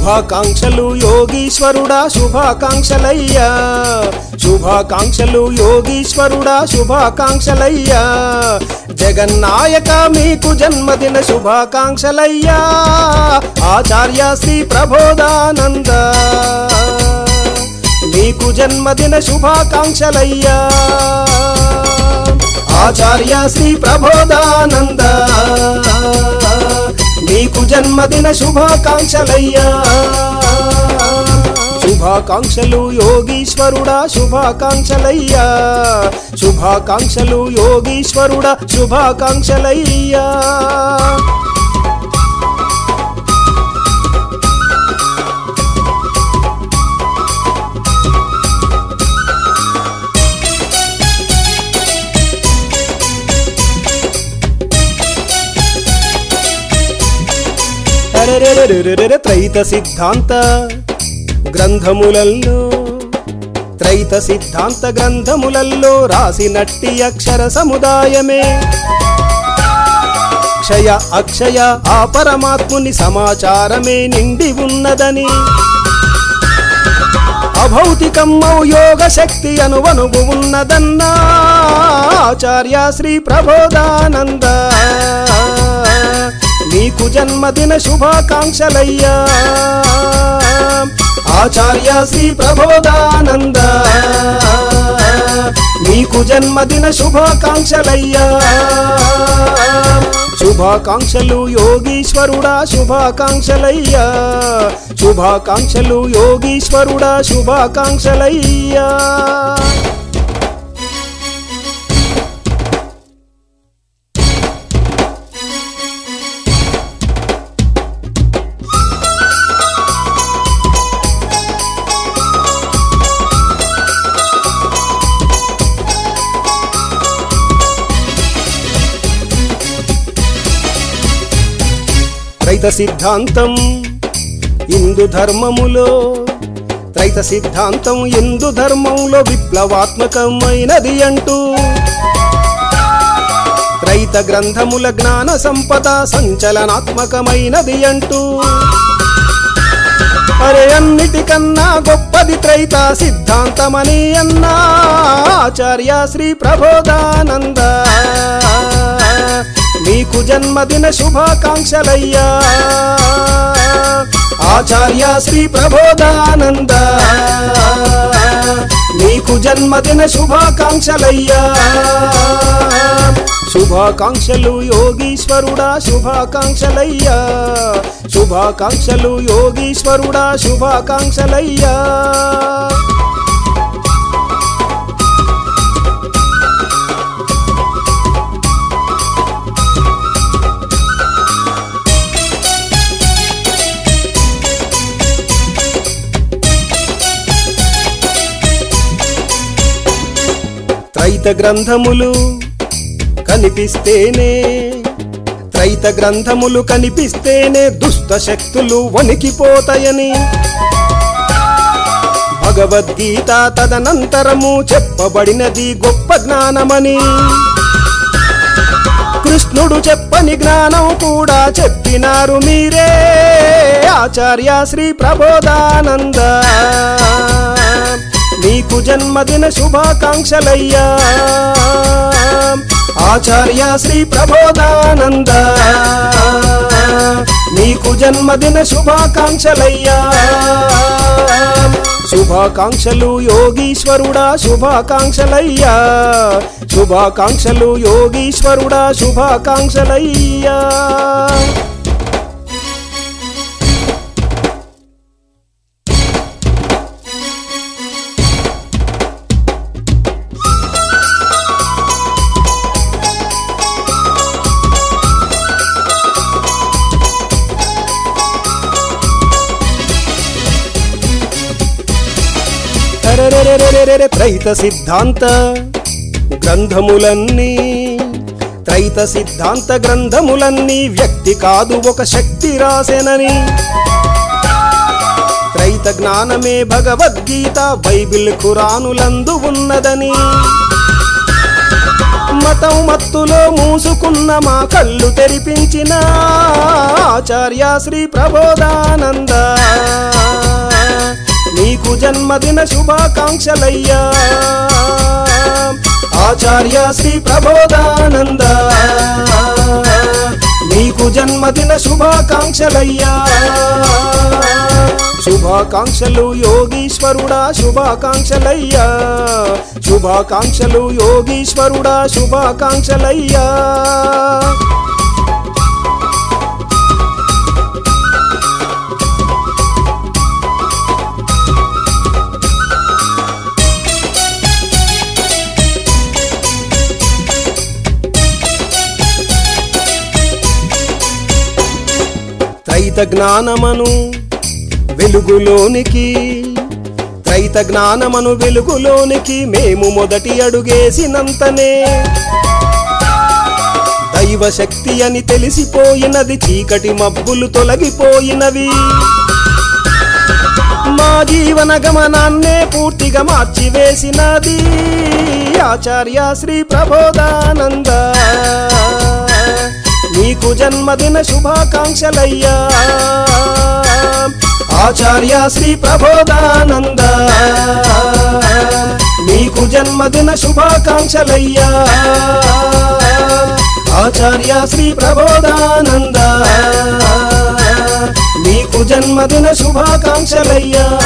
శుభాకాంక్షలు యోగీశ్వరుడా శుభాకాంక్షలయ్యా. శుభాకాంక్షలు యోగీశ్వరుడా శుభాకాంక్షలయ్యా. జగన్నాయక మీకు జన్మదిన శుభాకాంక్షలయ్యా. ఆచార్య శ్రీ ప్రబోధానంద. మీకు జన్మదిన శుభాకాంక్షలయ్యా. ఆచార్య శ్రీ ప్రబోధానంద. నీకు జన్మదిన శుభాకాంక్షలయ్యా. శుభాకాంక్షలు యోగీశ్వరుడా శుభాకాంక్షలయ్యా. శుభాకాంక్షలు యోగీశ్వరుడా శుభాకాంక్షలయ్యా. త్రైత సిద్ధాంత గ్రంథములల్లో త్రైత సిద్ధాంత గ్రంథములల్లో రాసినట్టి అక్షర సముదాయమే. క్షయ అక్షయ ఆ పరమాత్ముని సమాచారమే నిండి ఉన్నదని. అభౌతికమ్మౌ యోగ శక్తి అనువనుగు ఉన్నదన్నా. ఆచార్య శ్రీ ప్రబోధానంద. నీకు జన్మదిన శుభాకాంక్షలయ్యా. ఆచార్య శ్రీ ప్రబోధానంద నీకు జన్మదిన శుభాకాంక్షలయ్యా. శుభాకాంక్షలు యోగీశ్వరుడా శుభాకాంక్షలయ్యా. శుభాకాంక్షలు యోగీశ్వరుడా శుభాకాంక్షలయ్యా. త్రైత సిద్ధాంతం. ఇందు ధర్మములో త్రైత సిద్ధాంతం ఇందు ధర్మంలో విప్లవాత్మకమైనది అంటూ. త్రైత గ్రంథముల జ్ఞాన సంపద సంచలనాత్మకమైనది అంటూ. అరే అన్నిటికన్నా గొప్పది త్రైత సిద్ధాంతమని అన్నా ఆచార్య శ్రీ ప్రబోధానంద. నీకు జన్మదిన శుభాకాంక్షలయ్యా. ఆచార్య శ్రీ ప్రబోధానంద. నీకు జన్మదిన శుభాకాంక్షలయ్యా. శుభాకాంక్షలు యోగీశ్వరుడా శుభాకాంక్షలయ్యా. శుభాకాంక్షలు యోగీశ్వరుడా శుభాకాంక్షలయ్యా. త్రైత గ్రంథములు కనిపిస్తేనే త్రైత గ్రంథములు కనిపిస్తేనే దుష్ట శక్తులు వణికిపోతాయని. భగవద్గీత తదనంతరము చెప్పబడినది గొప్ప జ్ఞానమని. కృష్ణుడు చెప్పని జ్ఞానం కూడా చెప్పినారు మీరే ఆచార్య శ్రీ ప్రబోధానంద. జన్మదిన శుభాకాంక్షలయ్యా. ఆచార్య శ్రీ ప్రబోధానంద. నీకు జన్మదిన శుభాకాంక్షలయ్యా. శుభాకాంక్షలు యోగీశ్వరుడా శుభాకాంక్షలయ్యా. శుభాకాంక్షలు యోగీశ్వరుడా శుభాకాంక్షలయ్యా. అరెరెరెరెరెరె త్రైత సిద్ధాంత గ్రంథములన్నీ త్రైత సిద్ధాంత గ్రంథములన్నీ వ్యక్తి కాదు ఒక శక్తి రాసెనని. త్రైత జ్ఞానమే భగవద్గీత బైబిల్ ఖురానులందు ఉన్నదని. మతం మత్తులో మూసుకున్న మా కళ్ళు తెరిపించిన ఆచార్య శ్రీ ప్రబోధానంద. నీకు జన్మదిన శుభాకాంక్షలయ్యా. ఆచార్య శ్రీ ప్రబోధానంద నీకు జన్మదిన శుభాకాంక్షలయ్యా. శుభాకాంక్షలు యోగీశ్వరుడా శుభాకాంక్షలయ్యా. శుభాకాంక్షలు యోగీశ్వరుడా శుభాకాంక్షలయ్యా. త్రైత జ్ఞానమను వెలుగులోనికి త్రైత జ్ఞానమను వెలుగులోనికి మేము మొదటి అడుగేసినంతనే. దైవ శక్తి అని తెలిసిపోయినది చీకటి మబ్బులు తొలగిపోయినవి. మా జీవన గమనాన్నే పూర్తిగా మార్చివేసినది ఆచార్య శ్రీ ప్రబోధానంద. నీకు జన్మదిన శుభాకాంక్షలయ్యా. ఆచార్య శ్రీ ప్రబోధానంద. నీకు జన్మదిన శుభాకాంక్షలయ్యా. ఆచార్య శ్రీ ప్రబోధానంద. నీకు జన్మదిన శుభాకాంక్షలయ్యా.